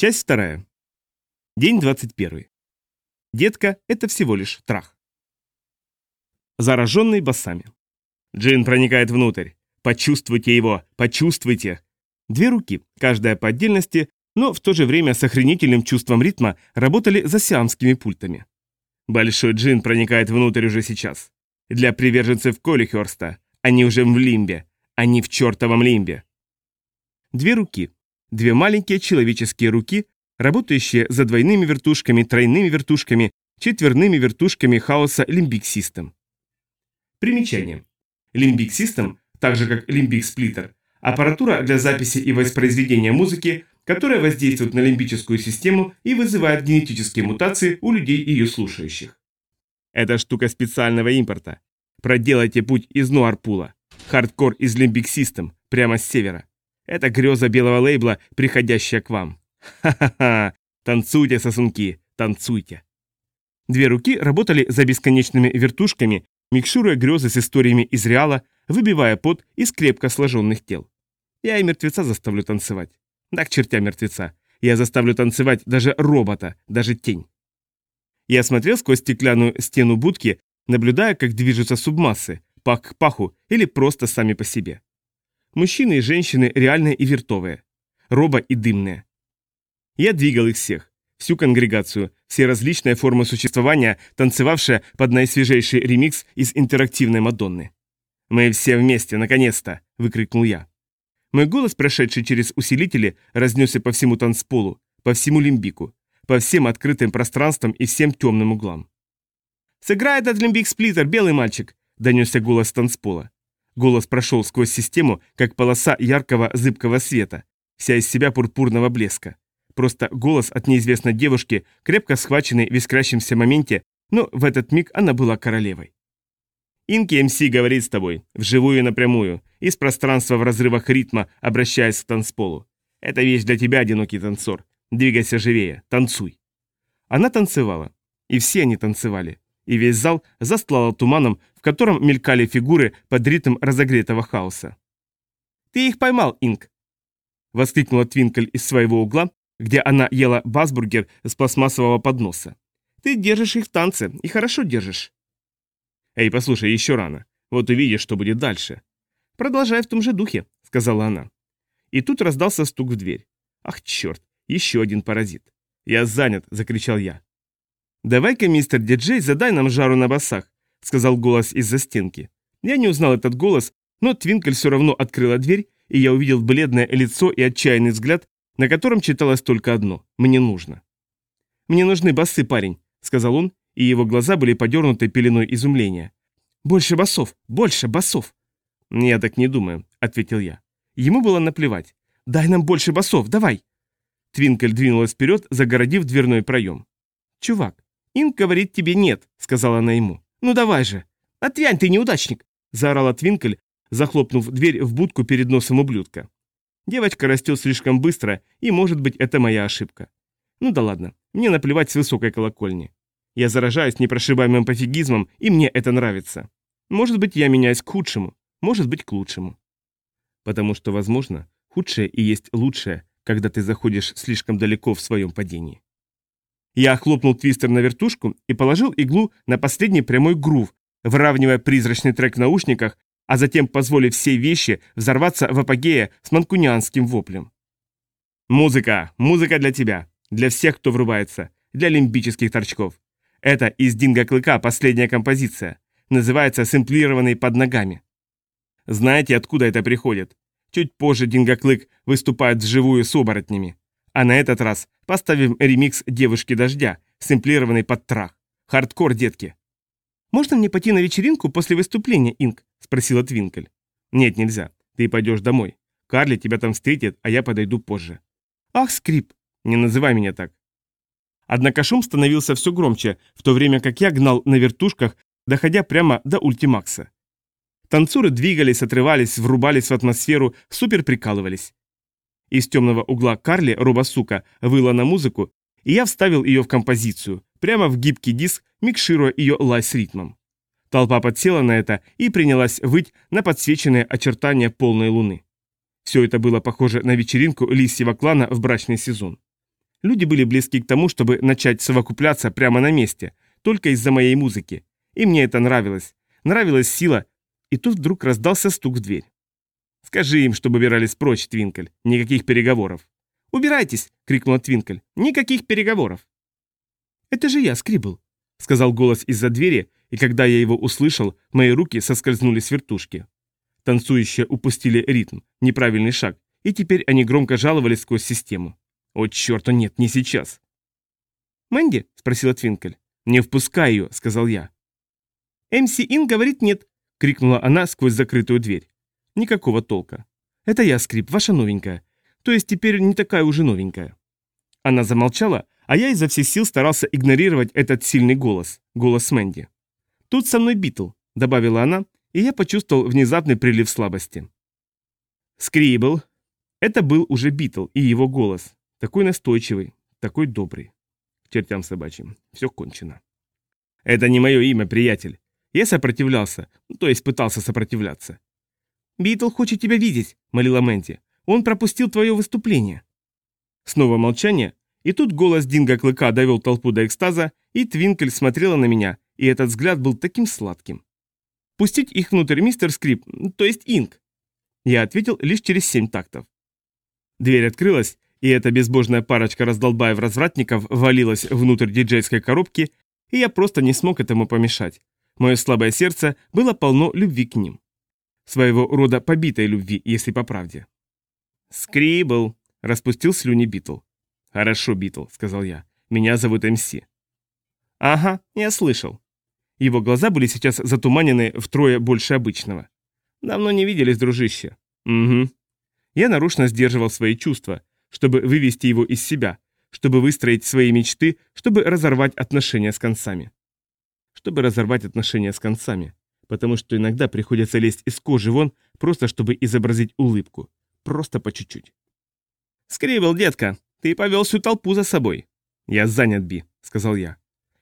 Часть вторая. День 21. Детка – это всего лишь трах. Зараженный басами. Джин проникает внутрь. Почувствуйте его, почувствуйте. Две руки, каждая по отдельности, но в то же время с охренительным чувством ритма работали за сиамскими пультами. Большой джин проникает внутрь уже сейчас. Для приверженцев Колихерста они уже в лимбе, они в чертовом лимбе. Две руки, две маленькие человеческие руки, работающие за двойными вертушками, тройными вертушками, четверными вертушками хаоса Limbic System. Примечание. Limbic System, так же как Limbic Splitter, аппаратура для записи и воспроизведения музыки, которая воздействует на лимбическую систему и вызывает генетические мутации у людей ее слушающих. Эта штука специального импорта. Проделайте путь из Нуарпула. Хардкор из Limbic System, прямо с севера. Это греза белого лейбла, приходящая к вам. Ха-ха-ха! Танцуйте, сосунки, танцуйте. Две руки работали за бесконечными вертушками, микшируя грезы с историями из реала, выбивая пот из крепко сложенных тел. Я и мертвеца заставлю танцевать. Да к чертям мертвеца. Я заставлю танцевать даже робота, даже тень. Я смотрел сквозь стеклянную стену будки, наблюдая, как движутся субмассы, пах к паху или просто сами по себе. Мужчины и женщины реальные и виртовые. Робо и дымные. Я двигал их всех, всю конгрегацию, все различные формы существования, танцевавшие под наисвежейший ремикс из интерактивной Мадонны. «Мы все вместе, наконец-то!» – выкрикнул я. Мой голос, прошедший через усилители, разнесся по всему танцполу, по всему лимбику, по всем открытым пространствам и всем темным углам. «Сыграй этот лимбик-сплиттер, белый мальчик!» – донесся голос танцпола. Голос прошел сквозь систему, как полоса яркого зыбкого света, вся из себя пурпурного блеска. Просто голос от неизвестной девушки, крепко схваченный в искрящемся моменте, но в этот миг она была королевой. Инки МС говорит с тобой, вживую и напрямую, из пространства в разрывах ритма, обращаясь к танцполу. Это вещь для тебя, одинокий танцор. Двигайся живее, танцуй. Она танцевала. И все они танцевали. И весь зал застлала туманом, в котором мелькали фигуры под ритм разогретого хаоса. «Ты их поймал, Инк!» Воскликнула Твинкель из своего угла, где она ела басбургер с пластмассового подноса. «Ты держишь их в танце, и хорошо держишь». «Эй, послушай, еще рано. Вот увидишь, что будет дальше». «Продолжай в том же духе», — сказала она. И тут раздался стук в дверь. «Ах, черт, еще один паразит». «Я занят», — закричал я. «Давай-ка, мистер диджей, задай нам жару на басах», — сказал голос из-за стенки. Я не узнал этот голос, но Твинкель все равно открыла дверь, и я увидел бледное лицо и отчаянный взгляд, на котором читалось только одно «Мне нужно». «Мне нужны басы, парень», — сказал он, и его глаза были подернуты пеленой изумления. «Больше басов! Больше басов!» «Я так не думаю», — ответил я. Ему было наплевать. «Дай нам больше басов, давай!» Твинкель двинулась вперед, загородив дверной проем. «Чувак, Инк говорит тебе нет», — сказала она ему. «Ну давай же!» «Отвянь ты, неудачник!» — заорала Твинкель, захлопнув дверь в будку перед носом ублюдка. Девочка растет слишком быстро, и, может быть, это моя ошибка. Ну да ладно, мне наплевать с высокой колокольни. Я заражаюсь непрошибаемым пофигизмом, и мне это нравится. Может быть, я меняюсь к худшему, может быть, к лучшему. Потому что, возможно, худшее и есть лучшее, когда ты заходишь слишком далеко в своем падении. Я хлопнул твистер на вертушку и положил иглу на последний прямой грув, выравнивая призрачный трек в наушниках, а затем позволив всей вещи взорваться в апогее с манкунианским воплем. «Музыка! Музыка для тебя! Для всех, кто врубается! Для лимбических торчков! Это из Динго Клыка последняя композиция. Называется «Сэмплированный под ногами». Знаете, откуда это приходит? Чуть позже Динго Клык выступает вживую с оборотнями. А на этот раз поставим ремикс «Девушки дождя», сэмплированный под трах. Хардкор, детки. «Можно мне пойти на вечеринку после выступления, Инк?» – спросила Твинкель. «Нет, нельзя. Ты пойдешь домой. Карли тебя там встретит, а я подойду позже». «Ах, скрип!» «Не называй меня так. Однако шум становился все громче, в то время как я гнал на вертушках, доходя прямо до ультимакса. Танцоры двигались, отрывались, врубались в атмосферу, супер прикалывались. Из темного угла Карли, робосука, выла на музыку, и я вставил ее в композицию, прямо в гибкий диск, микшируя ее лай с ритмом. Толпа подсела на это и принялась выть на подсвеченные очертания полной луны. Все это было похоже на вечеринку лисьего клана в брачный сезон. Люди были близки к тому, чтобы начать совокупляться прямо на месте, только из-за моей музыки. И мне это нравилось. Нравилась сила. И тут вдруг раздался стук в дверь. «Скажи им, чтобы убирались прочь, Твинкель. Никаких переговоров». «Убирайтесь!» — крикнула Твинкель. «Никаких переговоров!» «Это же я, Скрибл!» — сказал голос из-за двери, и когда я его услышал, мои руки соскользнули с вертушки. Танцующие упустили ритм, неправильный шаг, и теперь они громко жаловались сквозь систему. «О, черт, нет, не сейчас!» «Мэнди?» — спросила Твинкель. «Не впускай ее», — сказал я. «МС Ин говорит нет», — крикнула она сквозь закрытую дверь. Никакого толка. «Это я, Скрип, ваша новенькая. То есть теперь не такая уже новенькая». Она замолчала, а я изо всех сил старался игнорировать этот сильный голос, голос Мэнди. «Тут со мной Битл», — добавила она, и я почувствовал внезапный прилив слабости. «Скрибл». Это был уже Битл и его голос. Такой настойчивый, такой добрый. К чертям собачьим. Все кончено. Это не мое имя, приятель. Я сопротивлялся, ну, то есть пытался сопротивляться. «Битл хочет тебя видеть», — молила Мэнди. «Он пропустил твое выступление». Снова молчание, и тут голос Динго Клыка довел толпу до экстаза, и Твинкель смотрела на меня, и этот взгляд был таким сладким. «Пустить их внутрь, мистер Скрип, то есть Инк?» Я ответил лишь через семь тактов. Дверь открылась, и эта безбожная парочка раздолбаев-развратников валилась внутрь диджейской коробки, и я просто не смог этому помешать. Мое слабое сердце было полно любви к ним. Своего рода побитой любви, если по правде. «Скрибл!» — распустил слюни Битл. «Хорошо, Битл», — сказал я. «Меня зовут МС». «Ага, я слышал». Его глаза были сейчас затуманены втрое больше обычного. «Давно не виделись, дружище». «Угу». Я нарочно сдерживал свои чувства, чтобы вывести его из себя, чтобы выстроить свои мечты, чтобы разорвать отношения с концами. Чтобы разорвать отношения с концами. Потому что иногда приходится лезть из кожи вон, просто чтобы изобразить улыбку. Просто по чуть-чуть. «Скрибл, детка, ты повел всю толпу за собой». «Я занят, Би», — сказал я.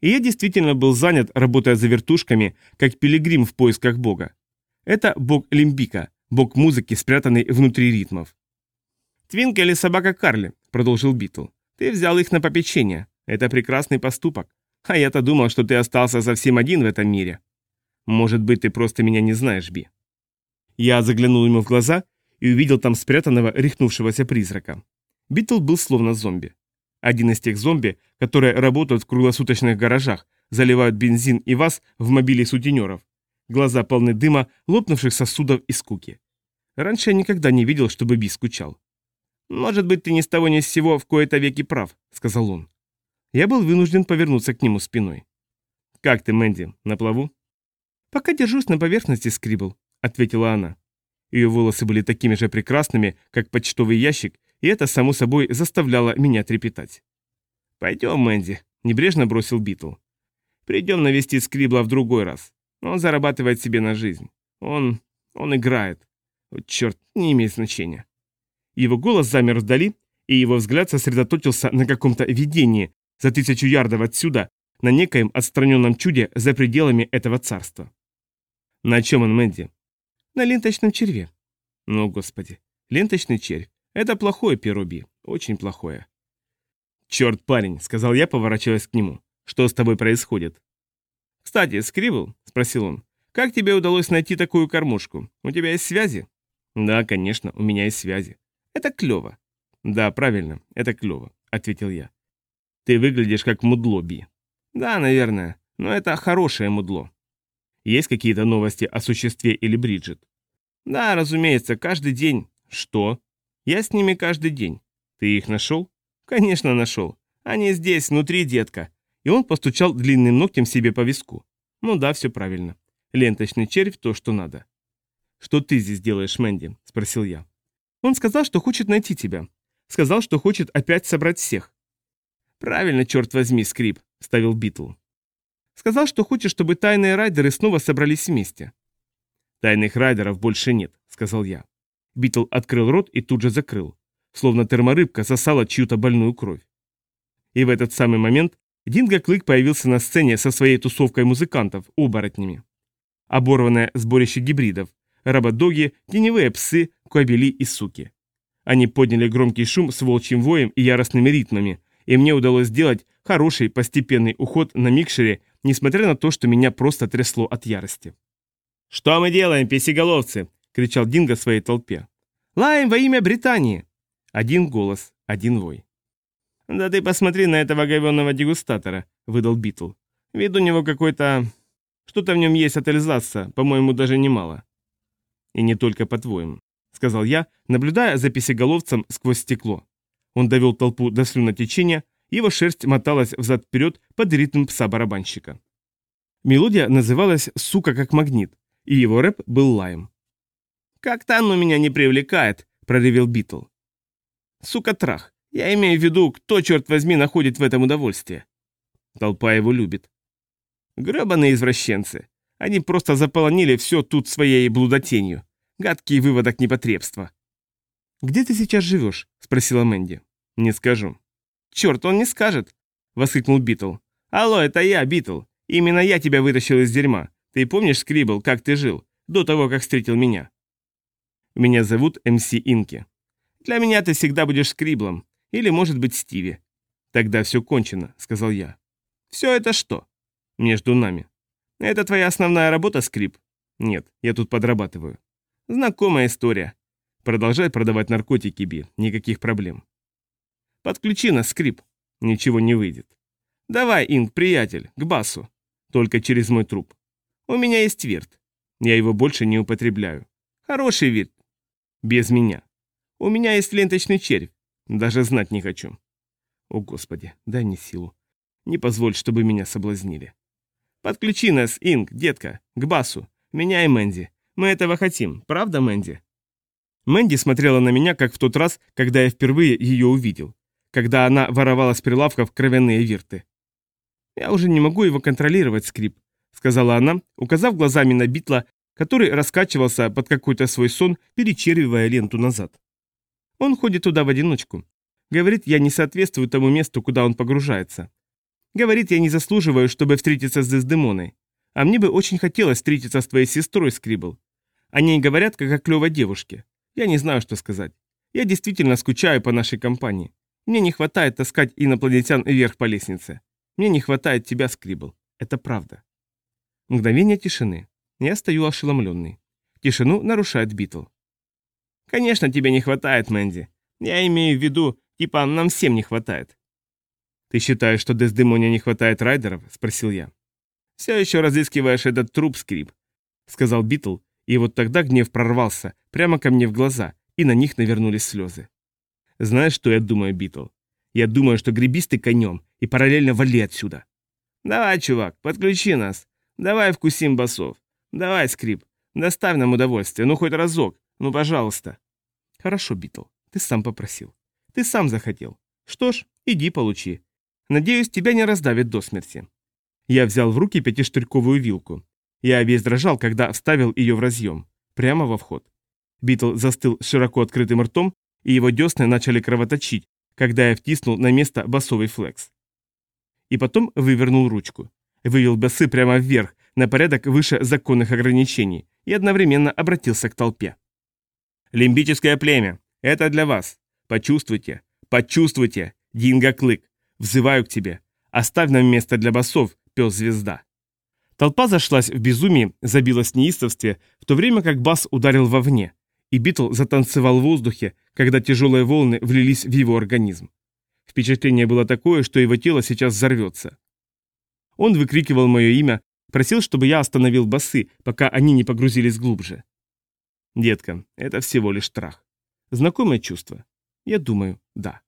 И я действительно был занят, работая за вертушками, как пилигрим в поисках Бога. Это бог Лимбика, бог музыки, спрятанный внутри ритмов. «Твинкель и собака Карли», — продолжил Битл. «Ты взял их на попечение. Это прекрасный поступок. А я-то думал, что ты остался совсем один в этом мире. Может быть, ты просто меня не знаешь, Би». Я заглянул ему в глаза и увидел там спрятанного, рехнувшегося призрака. Битл был словно зомби. Один из тех зомби, которые работают в круглосуточных гаражах, заливают бензин и вас в мобиле сутенеров. Глаза полны дыма, лопнувших сосудов и скуки. Раньше я никогда не видел, чтобы Би скучал. «Может быть, ты ни с того ни с сего в кои-то веки прав», — сказал он. Я был вынужден повернуться к нему спиной. «Как ты, Мэнди, на плаву?» «Пока держусь на поверхности, Скрибл», — ответила она. Ее волосы были такими же прекрасными, как почтовый ящик, и это, само собой, заставляло меня трепетать. «Пойдем, Мэнди», — небрежно бросил Битл. «Придем навестить Скрибла в другой раз. Он зарабатывает себе на жизнь. Он... он играет. О, черт, не имеет значения. Его голос замер вдали, и его взгляд сосредоточился на каком-то видении за тысячу ярдов отсюда, на некоем отстраненном чуде за пределами этого царства. На чем он, Мэнди? На ленточном черве. Ну, господи, ленточный червь. Это плохое перуби, очень плохое. Черт, парень, сказал я, поворачиваясь к нему. Что с тобой происходит? Кстати, Скрибл, спросил он, как тебе удалось найти такую кормушку? У тебя есть связи? Да, конечно, у меня есть связи. Это клево. Да, правильно, это клево, ответил я. Ты выглядишь как мудло, Би. Да, наверное, но это хорошее мудло. Есть какие-то новости о существе или Бриджит? Да, разумеется, каждый день. Что? Я с ними каждый день. Ты их нашел? Конечно, нашел. Они здесь, внутри, детка. И он постучал длинным ногтем себе по виску. Ну да, все правильно. Ленточный червь то, что надо. Что ты здесь делаешь, Мэнди? Спросил я. Он сказал, что хочет найти тебя. Сказал, что хочет опять собрать всех. Правильно, черт возьми, Скриб, вставил Битл. Сказал, что хочет, чтобы тайные райдеры снова собрались вместе. Тайных райдеров больше нет, сказал я. Битл открыл рот и тут же закрыл, словно терморыбка сосала чью-то больную кровь. И в этот самый момент Динго Клык появился на сцене со своей тусовкой музыкантов, оборотнями. Оборванное сборище гибридов, рабодоги, теневые псы, куабели и суки. Они подняли громкий шум с волчьим воем и яростными ритмами, и мне удалось сделать хороший постепенный уход на микшере, несмотря на то, что меня просто трясло от ярости. «Что мы делаем, песеголовцы?» — кричал Динго своей толпе. «Лаем во имя Британии!» Один голос, один вой. «Да ты посмотри на этого говенного дегустатора», — выдал Битл. «Вид у него какой-то... Что-то в нем есть от Эльзаса, по-моему, даже немало». «И не только по-твоему», — сказал я, наблюдая за песеголовцем сквозь стекло. Он довел толпу до слюнотечения, его шерсть моталась взад-вперед под ритм пса-барабанщика. Мелодия называлась «Сука как магнит», и его рэп был лаем. «Как-то оно меня не привлекает», — проревел Битл. «Сука трах, я имею в виду, кто, черт возьми, находит в этом удовольствие». Толпа его любит. Гребаные извращенцы. Они просто заполонили все тут своей блудотенью. Гадкий выводок непотребства. «Где ты сейчас живешь?» – спросила Мэнди. «Не скажу». «Черт, он не скажет!» – воскликнул Битл. «Алло, это я, Битл. Именно я тебя вытащил из дерьма. Ты помнишь, Скрибл, как ты жил, до того, как встретил меня?» «Меня зовут MC Инки». «Для меня ты всегда будешь Скриблом. Или, может быть, Стиви». «Тогда все кончено», — сказал я. «Все это что?» «Между нами». «Это твоя основная работа, Скриб?» «Нет, я тут подрабатываю». «Знакомая история. Продолжай продавать наркотики, Би, никаких проблем. Подключи нас, скрип. Ничего не выйдет. Давай, Инг, приятель, к басу. Только через мой труп. У меня есть вирт. Я его больше не употребляю. Хороший вирт. Без меня. У меня есть ленточный червь. Даже знать не хочу. О, Господи, дай мне силу. Не позволь, чтобы меня соблазнили. Подключи нас, Инг, детка, к басу. Меня и Мэнди. Мы этого хотим, правда, Мэнди? Мэнди смотрела на меня, как в тот раз, когда я впервые ее увидел, когда она воровала с прилавков кровяные вирты. «Я уже не могу его контролировать, Скрип», — сказала она, указав глазами на Битла, который раскачивался под какой-то свой сон, перечервивая ленту назад. Он ходит туда в одиночку. Говорит, я не соответствую тому месту, куда он погружается. Говорит, я не заслуживаю, чтобы встретиться с Дездемоной. А мне бы очень хотелось встретиться с твоей сестрой, Скрибл. О ней говорят, как о клевой девушке. Я не знаю, что сказать. Я действительно скучаю по нашей компании. Мне не хватает таскать инопланетян вверх по лестнице. Мне не хватает тебя, Скрибл. Это правда. Мгновение тишины. Я стою ошеломленный. Тишину нарушает Битл. Конечно, тебе не хватает, Мэнди. Я имею в виду, типа, нам всем не хватает. Ты считаешь, что Дездемоне не хватает райдеров? Спросил я. Все еще разыскиваешь этот труп, Скриб, сказал Битл, и вот тогда гнев прорвался, прямо ко мне в глаза, и на них навернулись слезы. Знаешь, что я думаю, Битл? Я думаю, что гребись конем и параллельно вали отсюда. Давай, чувак, подключи нас. Давай вкусим басов. Давай, Скриб. Доставь нам удовольствие, ну хоть разок. Ну, пожалуйста. Хорошо, Битл, ты сам попросил. Ты сам захотел. Что ж, иди получи. Надеюсь, тебя не раздавит до смерти. Я взял в руки пятиштырьковую вилку. Я весь дрожал, когда вставил ее в разъем. Прямо во вход. Битл застыл широко открытым ртом, и его десны начали кровоточить, когда я втиснул на место басовый флекс. И потом вывернул ручку. Вывел басы прямо вверх, на порядок выше законных ограничений, и одновременно обратился к толпе. «Лимбическое племя, это для вас. Почувствуйте, почувствуйте, Динго Клык, взываю к тебе. Оставь нам место для басов, пес-звезда». Толпа зашлась в безумии, забилась в неистовстве, в то время как бас ударил вовне, и Битл затанцевал в воздухе, когда тяжелые волны влились в его организм. Впечатление было такое, что его тело сейчас взорвется. Он выкрикивал мое имя, просил, чтобы я остановил басы, пока они не погрузились глубже. Детка, это всего лишь страх. Знакомое чувство? Я думаю, да.